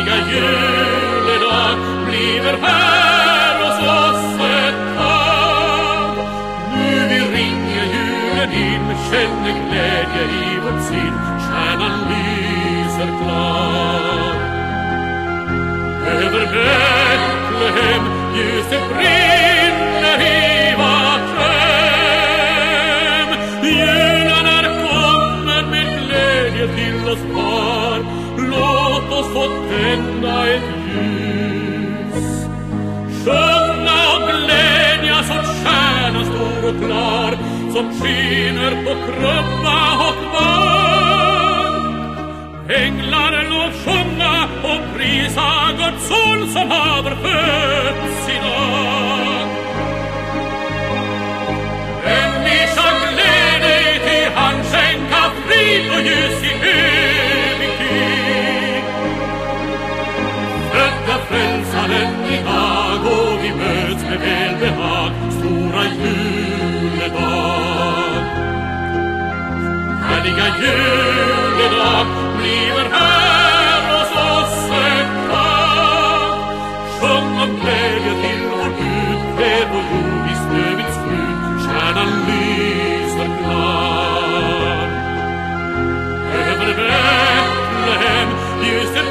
Härliga juledag bliver här hos oss ett tag. Nu vi ringer julen in, känner glädje i vårt sinn, stjärnan lyser klar. Över Betlehem ljuset brinner som skiner på krubba och barn. Änglar lov sjunga och prisa Guds son som haver fötts idag. gläd dig till han skänka frid och ljus i evig tid. Födda frälsaren idag och vi möts med välbehag stora ljus Härliga juledag bliver här hos oss ett tag. Sjung om glädje till vår Gud, fred och jord i Snövits skrud, stjärnan lyser klar. Över Betlehem ljuset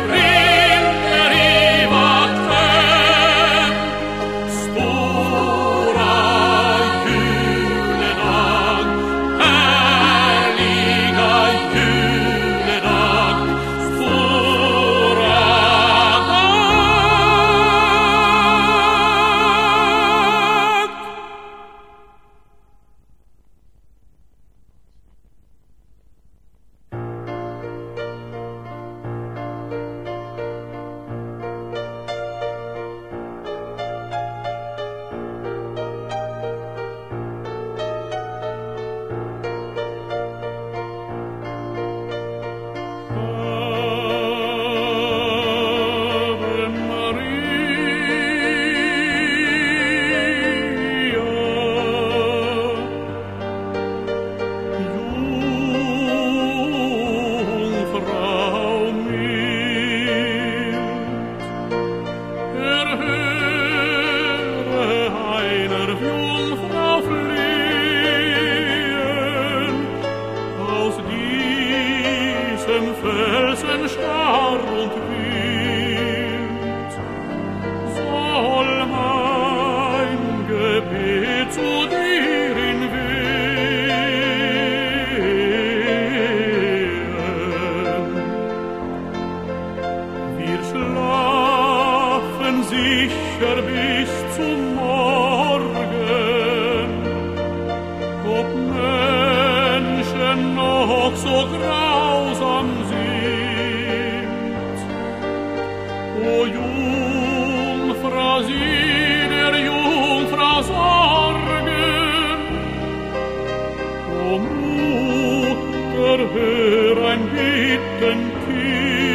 hör ein Bitten Kind.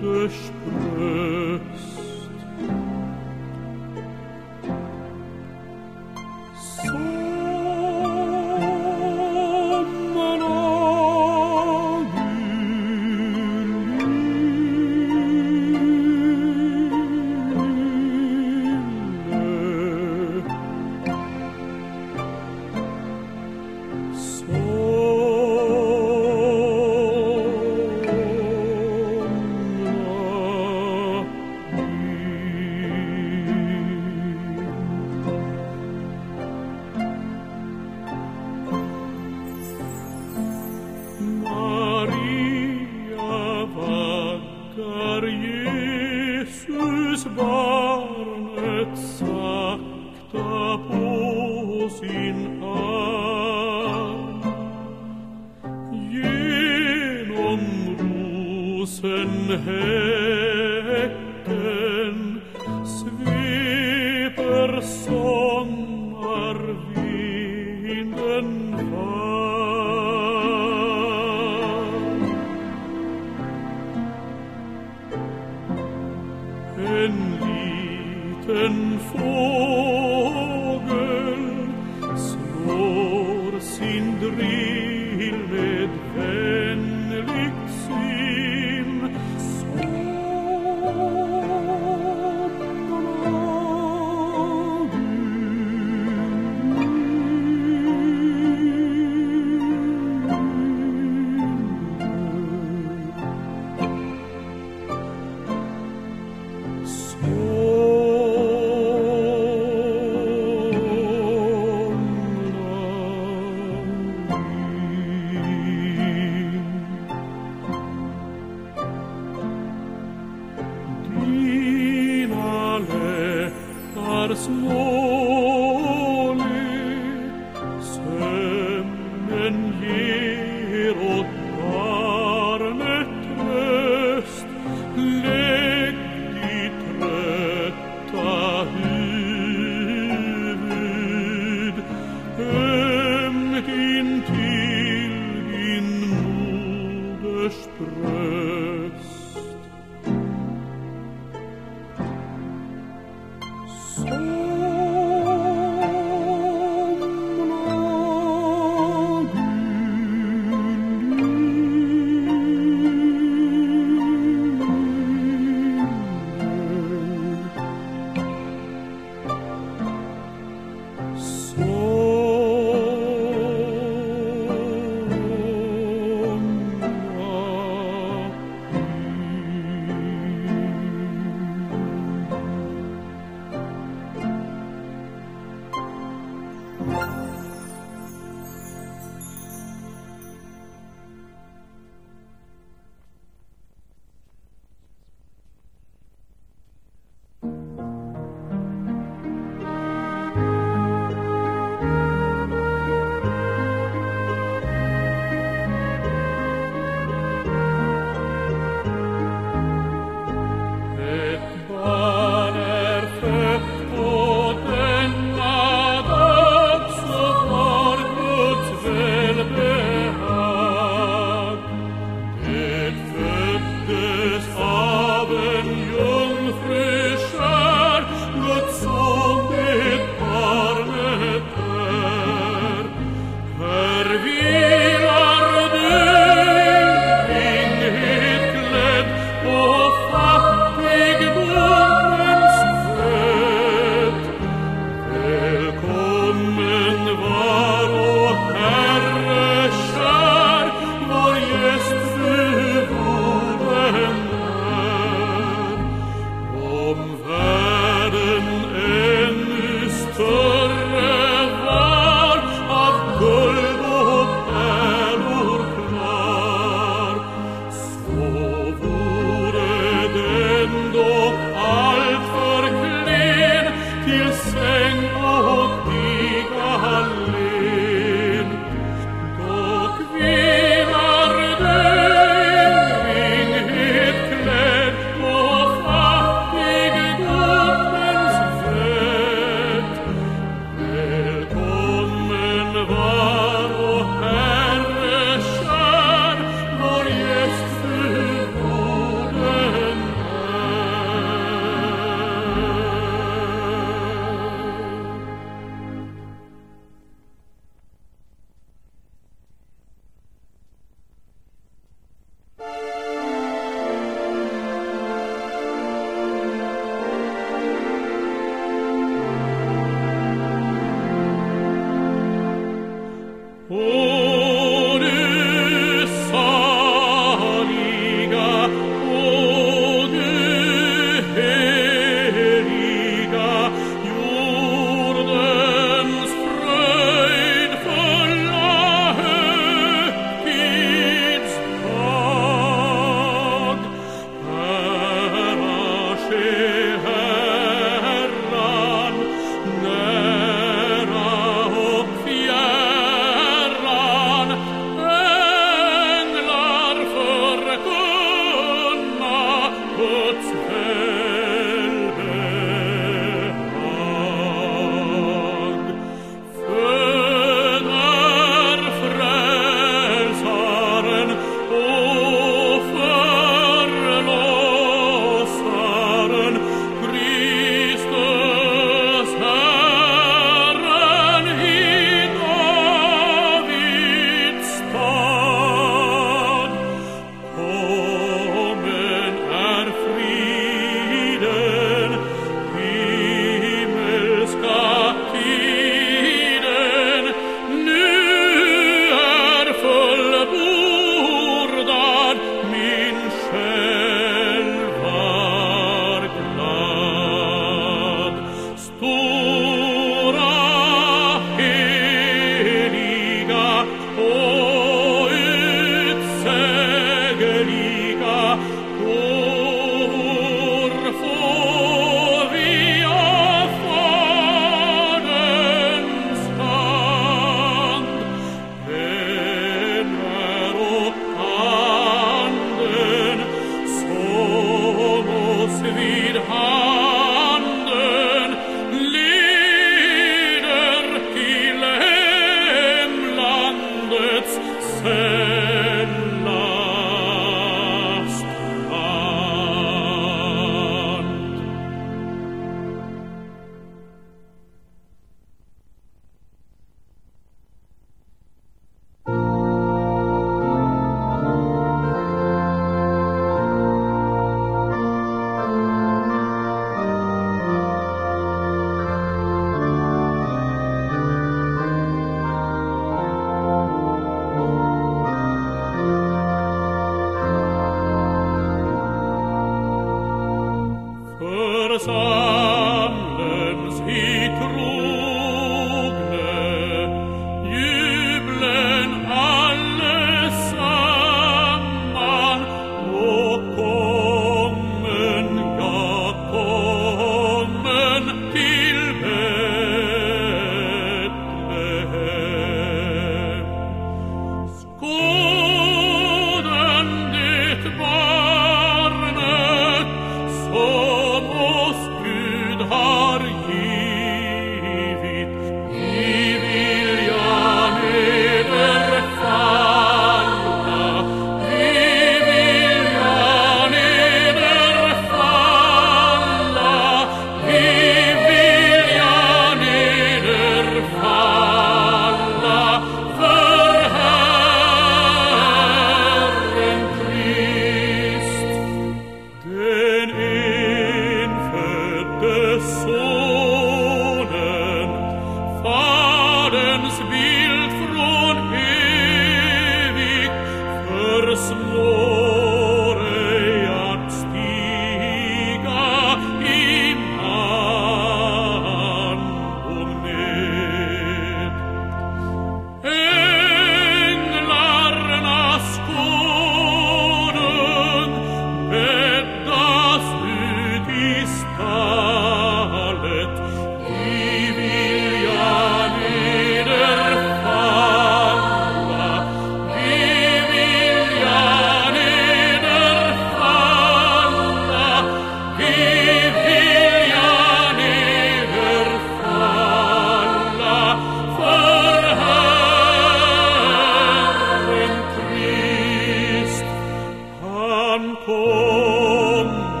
oh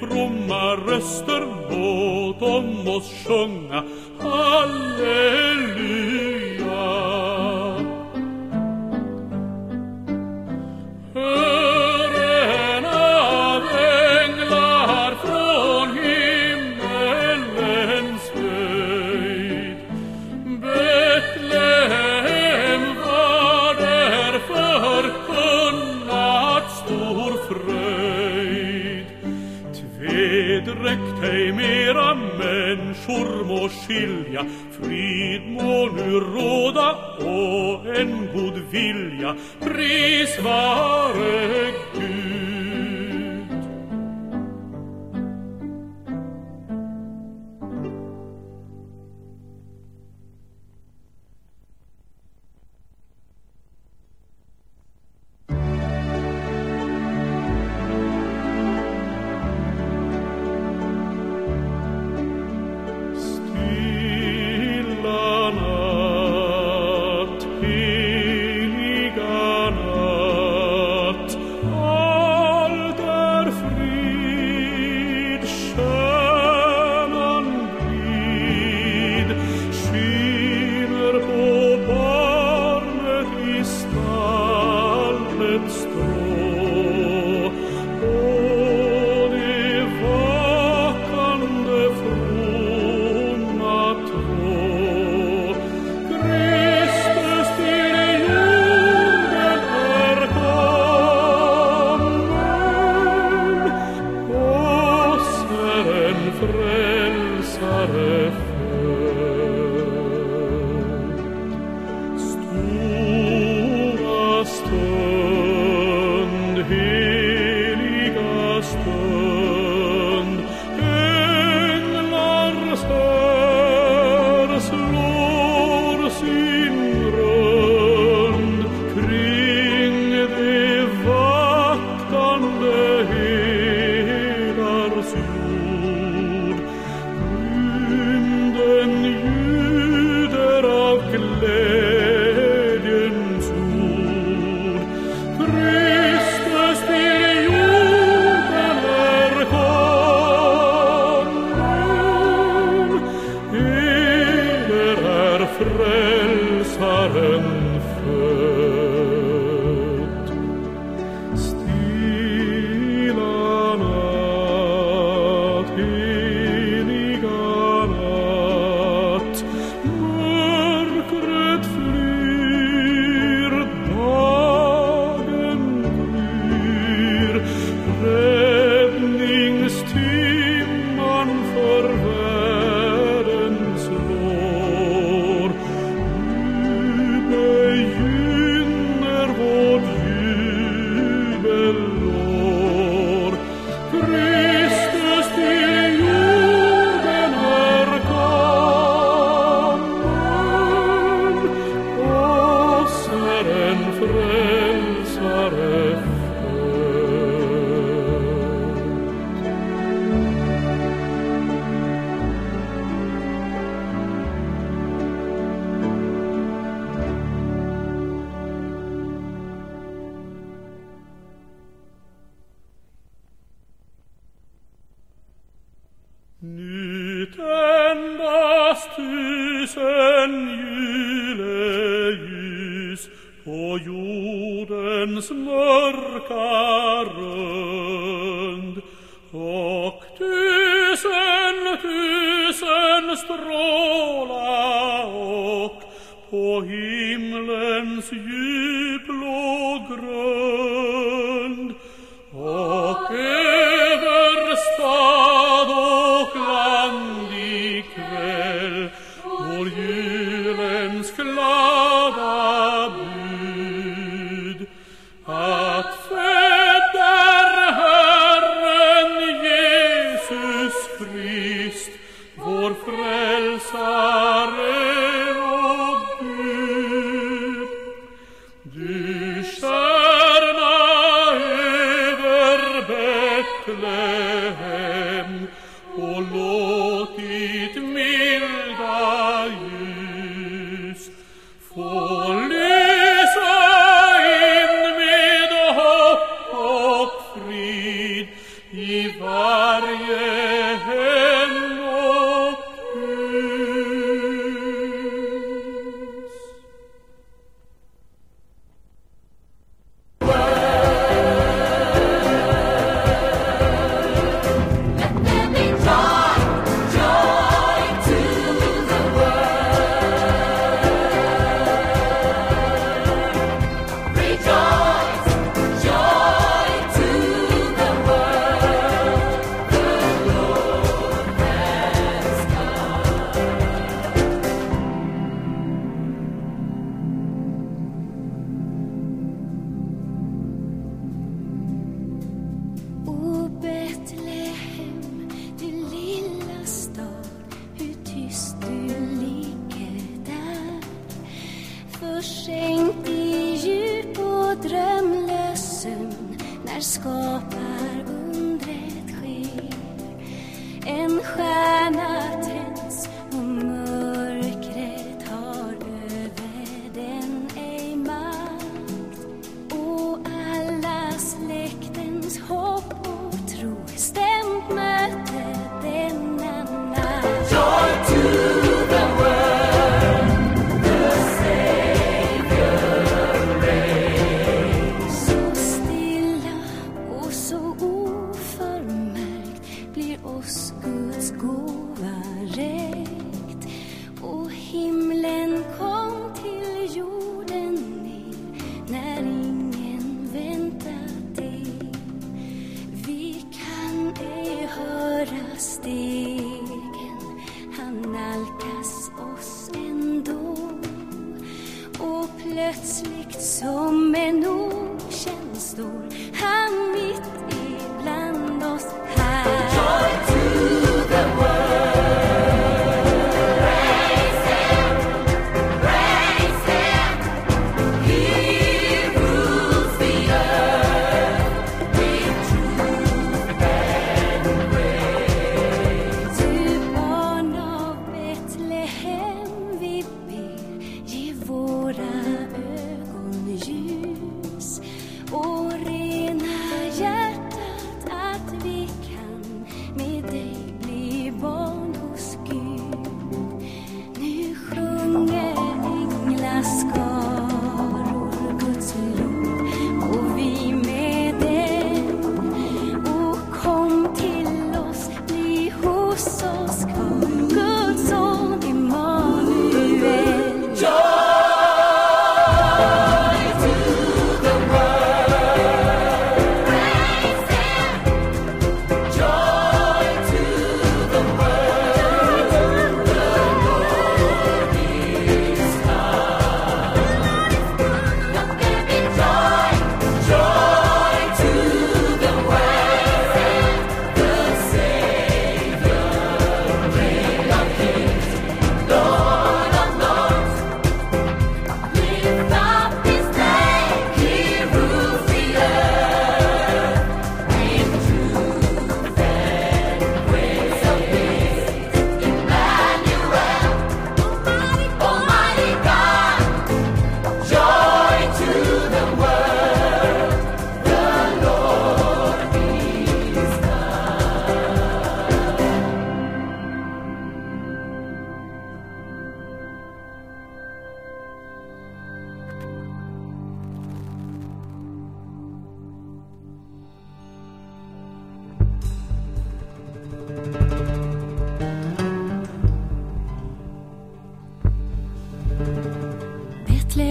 fromma röster låt om oss sjunga. Halleluja! Frid må nu råda och en god vilja pris vare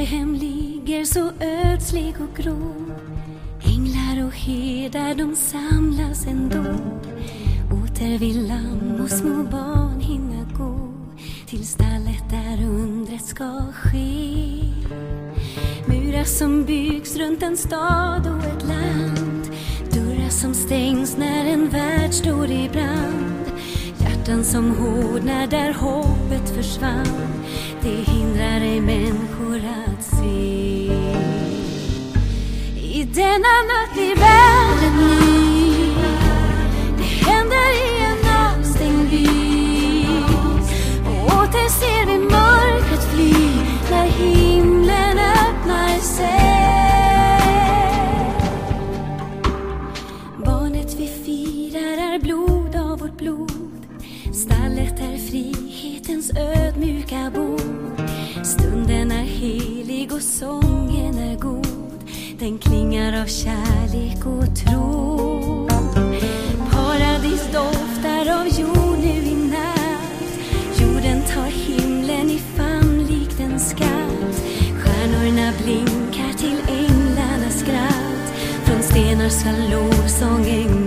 Betlehem ligger så ödslig och grå. Änglar och herdar de samlas ändå. Åter vill lamm och små barn hinna gå. Till stallet där undret ska ske. Murar som byggs runt en stad och ett land. Dörrar som stängs när en värld står i brand. Hjärtan som hårdnar där hoppet försvann. Det hindrar ej människor Denna natt blir världen ny Det händer i en avstängd by Och åter ser vi mörkret fly När himlen öppnar sig. Barnet vi firar är blod av vårt blod. Stallet är frihetens öde. Den klingar av kärlek och tro. Paradis doftar av jord nu i natt. Jorden tar himlen i famn likt en skatt. Stjärnorna blinkar till änglarnas skratt. Från stenar ska lovsången glo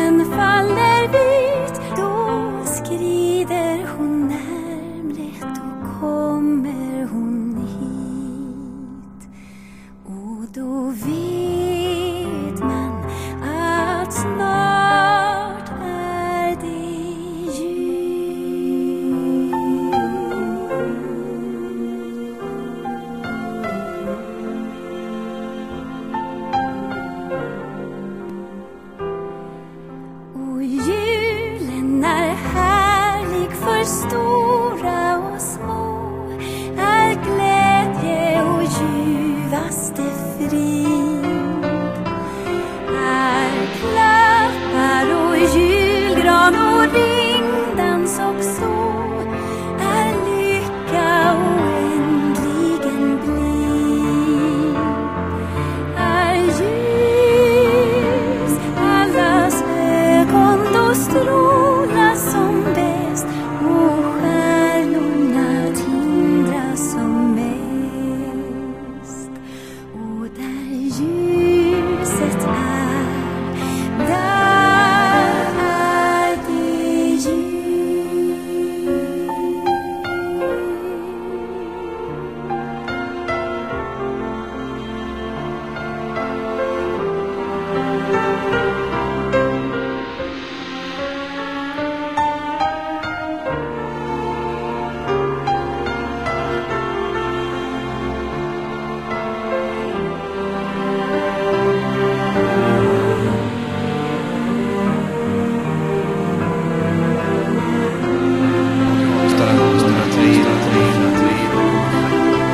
snön faller